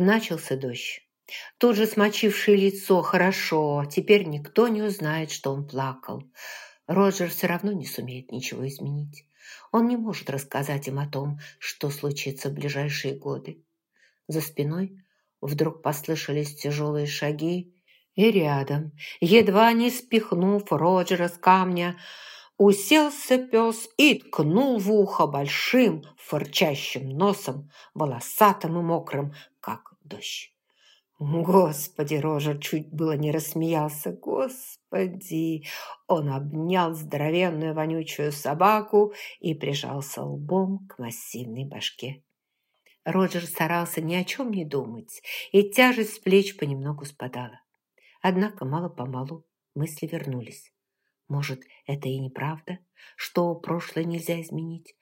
Начался дождь. Тут же смочивший лицо хорошо, теперь никто не узнает, что он плакал. Роджер все равно не сумеет ничего изменить. Он не может рассказать им о том, что случится в ближайшие годы. За спиной вдруг послышались тяжелые шаги, и рядом, едва не спихнув Роджера с камня, уселся пес и ткнул в ухо большим фырчащим носом, волосатым и мокрым, как дождь. Господи, Рожер чуть было не рассмеялся. Господи! Он обнял здоровенную вонючую собаку и прижался лбом к массивной башке. Роджер старался ни о чем не думать, и тяжесть с плеч понемногу спадала. Однако мало-помалу мысли вернулись. Может, это и неправда, что прошлое нельзя изменить?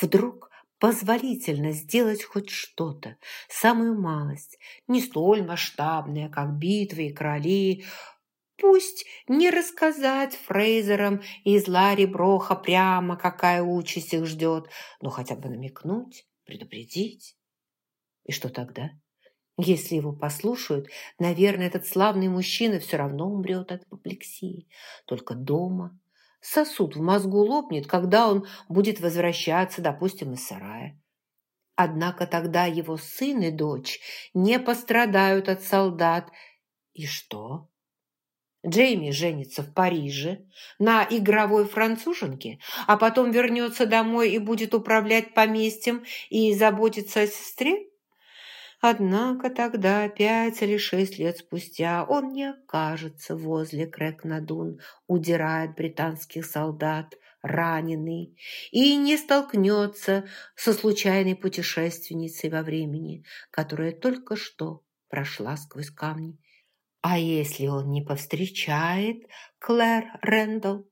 Вдруг позволительно сделать хоть что-то, самую малость, не столь масштабное, как битвы и короли, Пусть не рассказать Фрейзерам из Ларри Броха прямо, какая участь их ждет, но хотя бы намекнуть, предупредить. И что тогда? Если его послушают, наверное, этот славный мужчина все равно умрет от апоплексии. Только дома, сосуд в мозгу лопнет, когда он будет возвращаться, допустим, из сарая. Однако тогда его сын и дочь не пострадают от солдат. И что? Джейми женится в Париже на игровой француженке, а потом вернется домой и будет управлять поместьем и заботиться о сестре? Однако тогда, пять или шесть лет спустя, он не окажется возле Крэкнадун, удирая от британских солдат, раненый, и не столкнется со случайной путешественницей во времени, которая только что прошла сквозь камни. А если он не повстречает Клэр Рэндалл,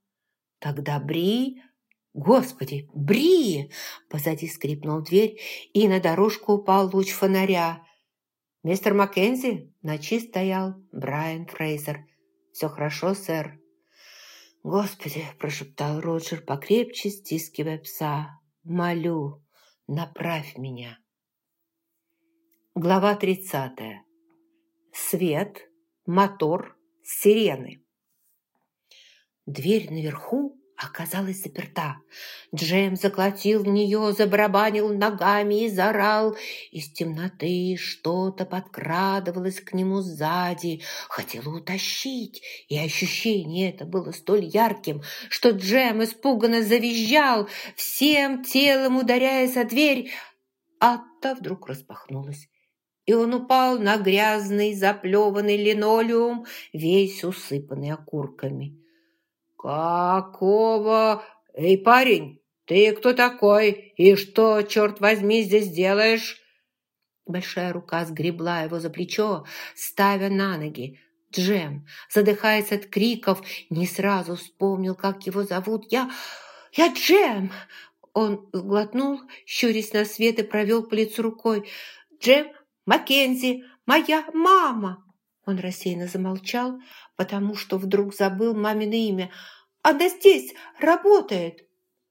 тогда Бри «Господи, Бри!» Позади скрипнул дверь, и на дорожку упал луч фонаря. «Мистер Маккензи?» Ночи стоял Брайан Фрейзер. «Все хорошо, сэр?» «Господи!» – прошептал Роджер, покрепче стискивая пса. «Молю, направь меня!» Глава тридцатая. Свет, мотор, сирены. Дверь наверху оказалась заперта. Джем заколотил в нее, забарабанил ногами и заорал. Из темноты что-то подкрадывалось к нему сзади, хотело утащить, и ощущение это было столь ярким, что Джем испуганно завизжал, всем телом ударяясь о дверь, а та вдруг распахнулась и он упал на грязный заплеванный линолеум, весь усыпанный окурками. «Какого? Эй, парень, ты кто такой? И что, черт возьми, здесь делаешь?» Большая рука сгребла его за плечо, ставя на ноги. Джем, задыхаясь от криков, не сразу вспомнил, как его зовут. «Я... я Джем!» Он сглотнул, щурясь на свет и провел по лицу рукой. «Джем Маккензи, моя мама!» Он рассеянно замолчал, потому что вдруг забыл мамино имя. «Она здесь работает!»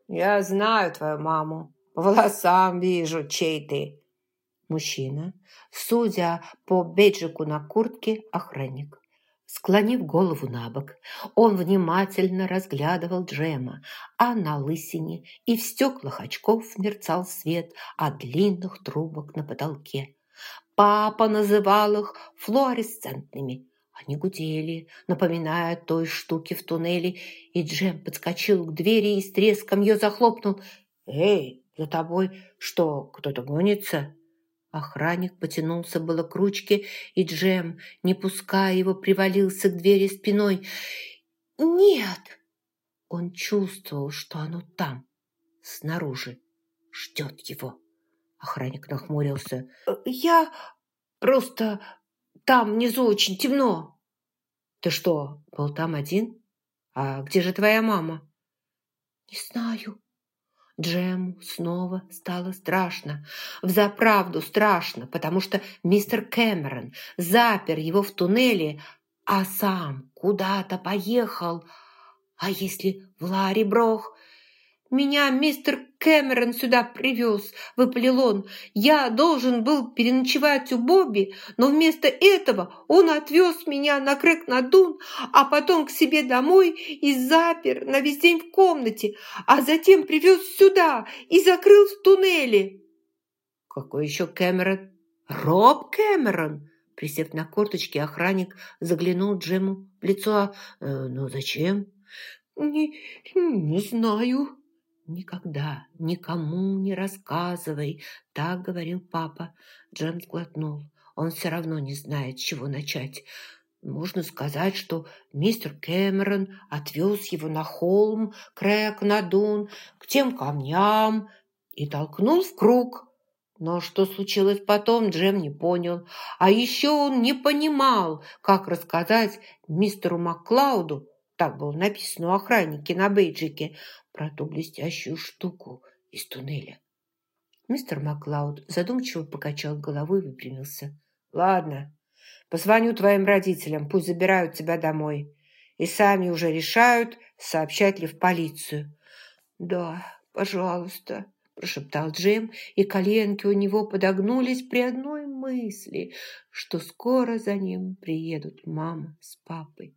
«Я знаю твою маму. По волосам вижу, чей ты!» Мужчина, судя по бейджику на куртке, охранник. Склонив голову на бок, он внимательно разглядывал Джема, а на лысине и в стеклах очков мерцал свет от длинных трубок на потолке. Папа называл их флуоресцентными. Они гудели, напоминая той штуки в туннеле, и Джем подскочил к двери и с треском ее захлопнул. «Эй, за тобой что, кто-то гонится?» Охранник потянулся было к ручке, и Джем, не пуская его, привалился к двери спиной. «Нет!» Он чувствовал, что оно там, снаружи, ждет его. Охранник нахмурился. «Э, «Я просто... Там внизу очень темно». «Ты что, был там один? А где же твоя мама?» «Не знаю». Джему снова стало страшно. Взаправду страшно, потому что мистер Кэмерон запер его в туннеле, а сам куда-то поехал. А если в Ларри Брох? «Меня мистер Кэмерон сюда привез», – выпалил он. «Я должен был переночевать у Бобби, но вместо этого он отвез меня на Крэк-на-Дун, а потом к себе домой и запер на весь день в комнате, а затем привез сюда и закрыл в туннеле». «Какой еще Кэмерон?» «Роб Кэмерон!» Присев на корточки, охранник заглянул Джему в лицо. «Э, «Ну зачем?» «Не, не знаю», «Никогда никому не рассказывай», – так говорил папа. Джем глотнул. Он все равно не знает, с чего начать. Можно сказать, что мистер Кэмерон отвез его на холм, Крэк на Дун, к тем камням и толкнул в круг. Но что случилось потом, Джем не понял. А еще он не понимал, как рассказать мистеру Маклауду, так было написано у охранники на бейджике, про ту блестящую штуку из туннеля. Мистер Маклауд задумчиво покачал головой и выпрямился. «Ладно, позвоню твоим родителям, пусть забирают тебя домой. И сами уже решают, сообщать ли в полицию». «Да, пожалуйста», – прошептал Джем, и коленки у него подогнулись при одной мысли, что скоро за ним приедут мама с папой.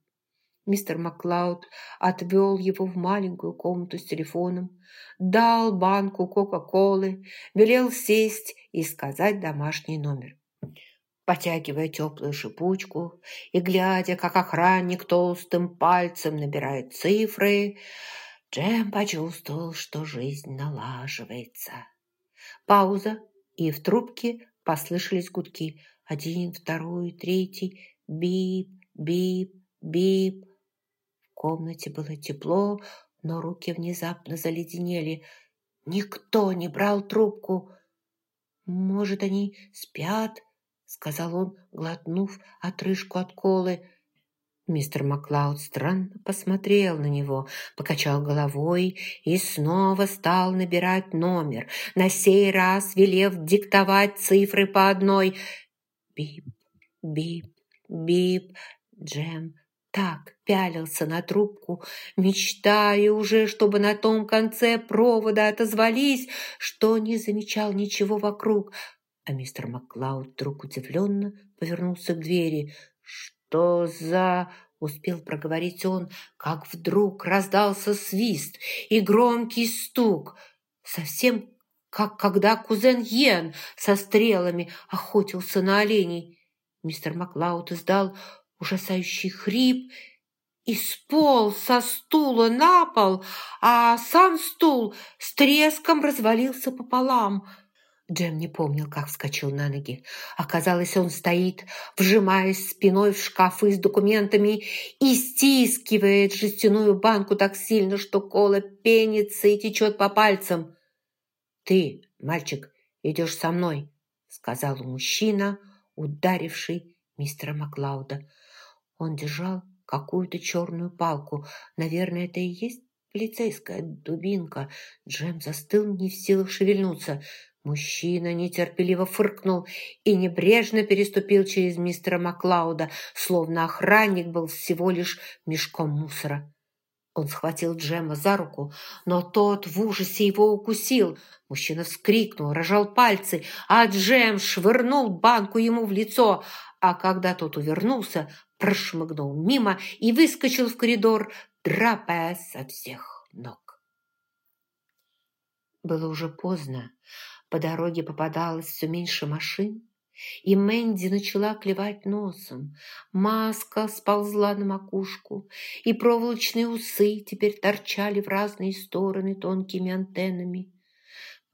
Мистер Маклауд отвел его в маленькую комнату с телефоном, дал банку Кока-Колы, велел сесть и сказать домашний номер. Потягивая теплую шипучку и глядя, как охранник толстым пальцем набирает цифры, Джем почувствовал, что жизнь налаживается. Пауза, и в трубке послышались гудки. Один, второй, третий. Бип, бип, бип комнате было тепло, но руки внезапно заледенели. Никто не брал трубку. «Может, они спят?» — сказал он, глотнув отрыжку от колы. Мистер Маклауд странно посмотрел на него, покачал головой и снова стал набирать номер, на сей раз велев диктовать цифры по одной. Бип, бип, бип. Джем так пялился на трубку, мечтая уже, чтобы на том конце провода отозвались, что не замечал ничего вокруг. А мистер Маклауд вдруг удивленно повернулся к двери. «Что за...» — успел проговорить он, как вдруг раздался свист и громкий стук. Совсем как когда кузен Йен со стрелами охотился на оленей. Мистер Маклауд издал ужасающий хрип и сполз со стула на пол, а сам стул с треском развалился пополам. Джем не помнил, как вскочил на ноги. Оказалось, он стоит, вжимаясь спиной в шкафы с документами и стискивает жестяную банку так сильно, что кола пенится и течет по пальцам. «Ты, мальчик, идешь со мной», — сказал мужчина, ударивший мистера Маклауда. Он держал какую-то черную палку. Наверное, это и есть полицейская дубинка. Джем застыл, не в силах шевельнуться. Мужчина нетерпеливо фыркнул и небрежно переступил через мистера Маклауда, словно охранник был всего лишь мешком мусора. Он схватил Джема за руку, но тот в ужасе его укусил. Мужчина вскрикнул, рожал пальцы, а Джем швырнул банку ему в лицо. А когда тот увернулся, прошмыгнул мимо и выскочил в коридор, драпая со всех ног. Было уже поздно. По дороге попадалось все меньше машин, и Мэнди начала клевать носом. Маска сползла на макушку, и проволочные усы теперь торчали в разные стороны тонкими антеннами.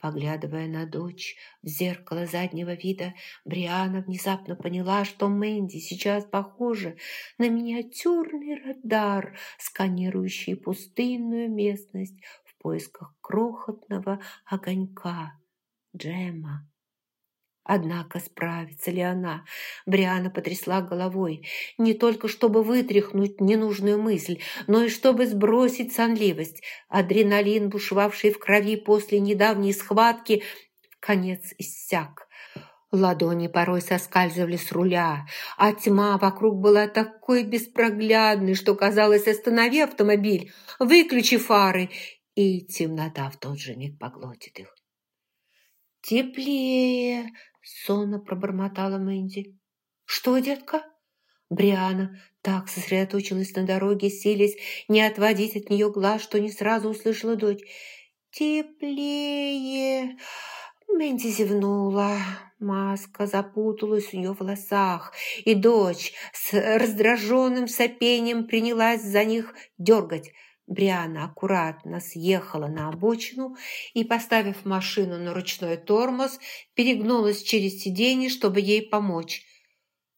Поглядывая на дочь в зеркало заднего вида, Бриана внезапно поняла, что Мэнди сейчас похожа на миниатюрный радар, сканирующий пустынную местность в поисках крохотного огонька. Джема. Однако справится ли она? Бриана потрясла головой, не только чтобы вытряхнуть ненужную мысль, но и чтобы сбросить сонливость. Адреналин, бушевавший в крови после недавней схватки, конец иссяк. Ладони порой соскальзывали с руля, а тьма вокруг была такой беспроглядной, что казалось, останови автомобиль, выключи фары, и темнота в тот же миг поглотит их. «Теплее!» – сонно пробормотала Мэнди. «Что, детка?» Бриана так сосредоточилась на дороге, силясь не отводить от нее глаз, что не сразу услышала дочь. «Теплее!» Мэнди зевнула. Маска запуталась у нее в волосах, и дочь с раздраженным сопением принялась за них дергать. Бриана аккуратно съехала на обочину и, поставив машину на ручной тормоз, перегнулась через сиденье, чтобы ей помочь.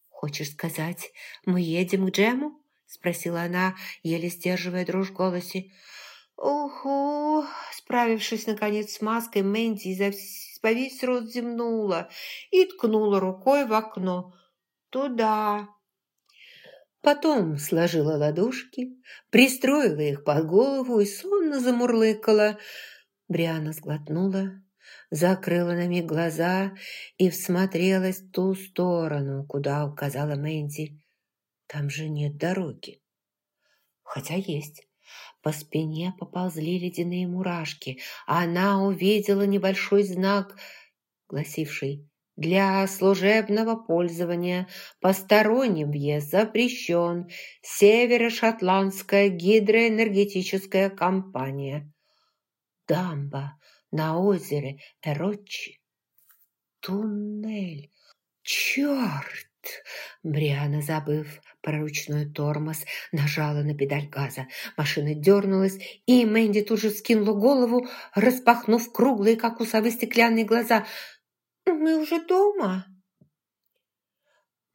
«Хочешь сказать, мы едем к Джему?» – спросила она, еле сдерживая дрожь в голосе. «Уху!» – справившись, наконец, с маской, Мэнди изо весь рот земнула и ткнула рукой в окно. «Туда!» Потом сложила ладошки, пристроила их под голову и сонно замурлыкала. Бриана сглотнула, закрыла на миг глаза и всмотрелась в ту сторону, куда указала Мэнди. Там же нет дороги. Хотя есть. По спине поползли ледяные мурашки, а она увидела небольшой знак, гласивший «Для служебного пользования посторонним въезд запрещен. Северо-Шотландская гидроэнергетическая компания». Дамба на озере Эрочи. Туннель. Черт! Бриана, забыв про ручной тормоз, нажала на педаль газа. Машина дернулась, и Мэнди тут же скинула голову, распахнув круглые, как у совы, стеклянные глаза. «Мы уже дома?»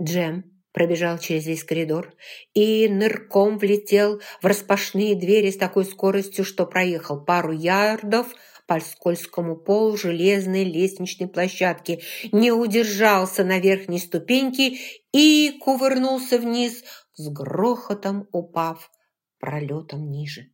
Джем пробежал через весь коридор и нырком влетел в распашные двери с такой скоростью, что проехал пару ярдов – по скользкому полу железной лестничной площадки, не удержался на верхней ступеньке и кувырнулся вниз, с грохотом упав пролетом ниже.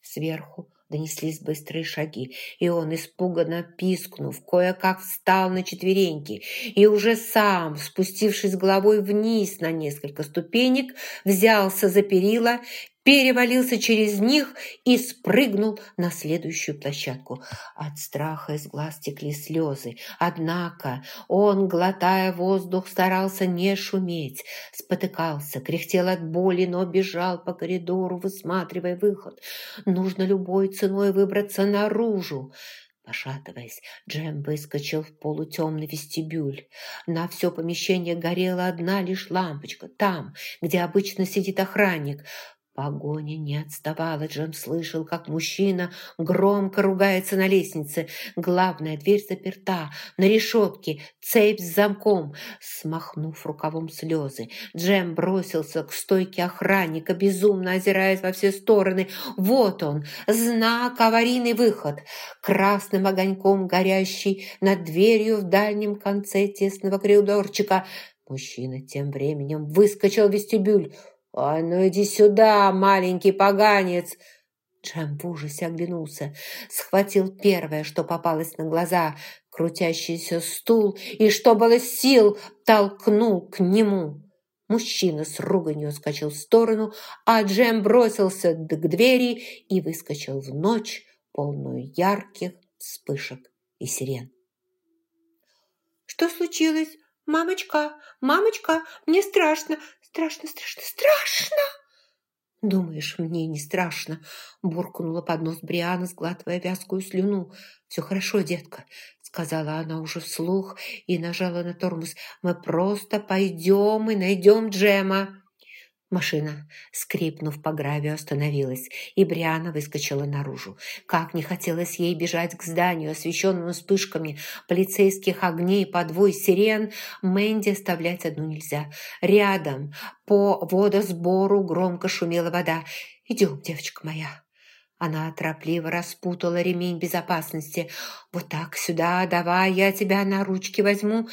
Сверху донеслись быстрые шаги, и он, испуганно пискнув, кое-как встал на четвереньки и уже сам, спустившись головой вниз на несколько ступенек, взялся за перила перевалился через них и спрыгнул на следующую площадку. От страха из глаз текли слезы. Однако он, глотая воздух, старался не шуметь. Спотыкался, кряхтел от боли, но бежал по коридору, высматривая выход. Нужно любой ценой выбраться наружу. Пошатываясь, Джем выскочил в полутемный вестибюль. На все помещение горела одна лишь лампочка, там, где обычно сидит охранник. Погоня не отставала. Джем слышал, как мужчина громко ругается на лестнице. Главная дверь заперта, на решетке, цепь с замком. Смахнув рукавом слезы, Джем бросился к стойке охранника, безумно озираясь во все стороны. Вот он, знак аварийный выход. Красным огоньком горящий над дверью в дальнем конце тесного коридорчика. Мужчина тем временем выскочил в вестибюль. «А ну иди сюда, маленький поганец!» Джем в ужасе оглянулся, схватил первое, что попалось на глаза, крутящийся стул, и, что было сил, толкнул к нему. Мужчина с руганью скачал в сторону, а Джем бросился к двери и выскочил в ночь, полную ярких вспышек и сирен. «Что случилось? Мамочка, мамочка, мне страшно, Страшно, страшно, страшно!» «Думаешь, мне не страшно?» – буркнула под нос Бриана, сглатывая вязкую слюну. «Все хорошо, детка», – сказала она уже вслух и нажала на тормоз. «Мы просто пойдем и найдем Джема». Машина, скрипнув по гравию, остановилась, и Бриана выскочила наружу. Как не хотелось ей бежать к зданию, освещенному вспышками полицейских огней, подвой сирен, Мэнди оставлять одну нельзя. Рядом по водосбору громко шумела вода. «Идем, девочка моя». Она торопливо распутала ремень безопасности. «Вот так, сюда, давай, я тебя на ручки возьму».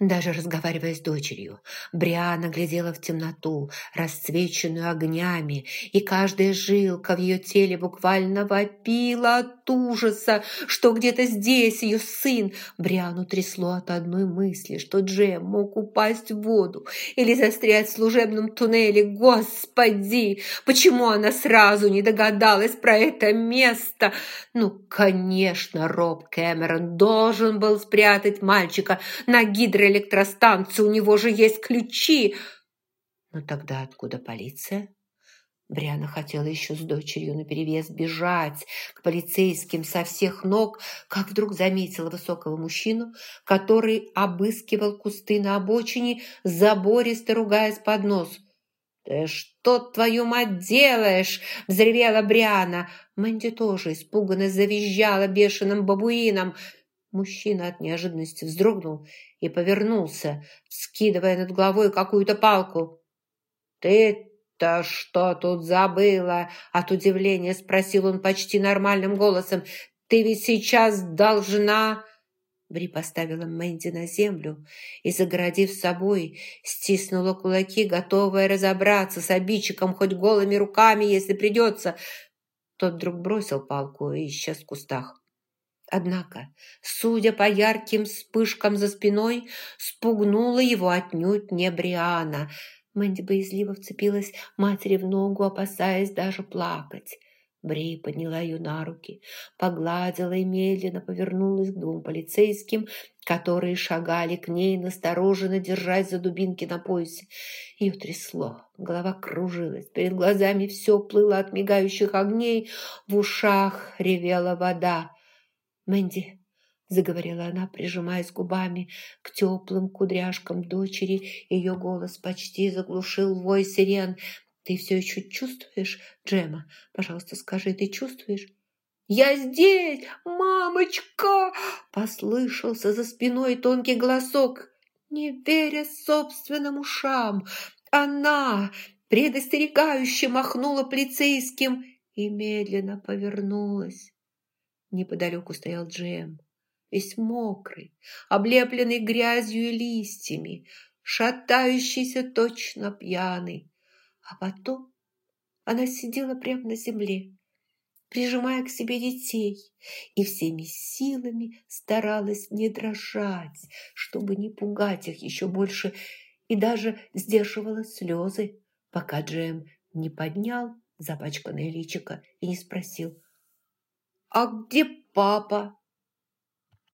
Даже разговаривая с дочерью, Бриана глядела в темноту, расцвеченную огнями, и каждая жилка в ее теле буквально вопила от ужаса, что где-то здесь ее сын. Бриану трясло от одной мысли, что Джем мог упасть в воду или застрять в служебном туннеле. Господи, почему она сразу не догадалась про это место? Ну, конечно, Роб Кэмерон должен был спрятать мальчика на гидро электростанции, у него же есть ключи. Но тогда откуда полиция? Бриана хотела еще с дочерью наперевес бежать к полицейским со всех ног, как вдруг заметила высокого мужчину, который обыскивал кусты на обочине, забористо ругаясь под нос. «Ты что, твою мать, делаешь?» – взревела Бриана. Мэнди тоже испуганно завизжала бешеным бабуином. Мужчина от неожиданности вздрогнул и повернулся, скидывая над головой какую-то палку. «Ты-то что тут забыла?» От удивления спросил он почти нормальным голосом. «Ты ведь сейчас должна...» Бри поставила Мэнди на землю и, загородив собой, стиснула кулаки, готовая разобраться с обидчиком хоть голыми руками, если придется. Тот вдруг бросил палку и исчез в кустах. Однако, судя по ярким вспышкам за спиной, спугнула его отнюдь не Бриана. Мэнди боязливо вцепилась матери в ногу, опасаясь даже плакать. Бри подняла ее на руки, погладила и медленно повернулась к двум полицейским, которые шагали к ней, настороженно держась за дубинки на поясе. Ее трясло, голова кружилась, перед глазами все плыло от мигающих огней, в ушах ревела вода. «Мэнди», – заговорила она, прижимаясь губами к теплым кудряшкам дочери, ее голос почти заглушил вой сирен. «Ты все еще чувствуешь, Джема? Пожалуйста, скажи, ты чувствуешь?» «Я здесь, мамочка!» – послышался за спиной тонкий голосок. Не веря собственным ушам, она предостерегающе махнула полицейским и медленно повернулась. Неподалеку стоял Джем, весь мокрый, облепленный грязью и листьями, шатающийся точно пьяный. А потом она сидела прямо на земле, прижимая к себе детей, и всеми силами старалась не дрожать, чтобы не пугать их еще больше, и даже сдерживала слезы, пока Джем не поднял запачканное личико и не спросил, «А где папа?»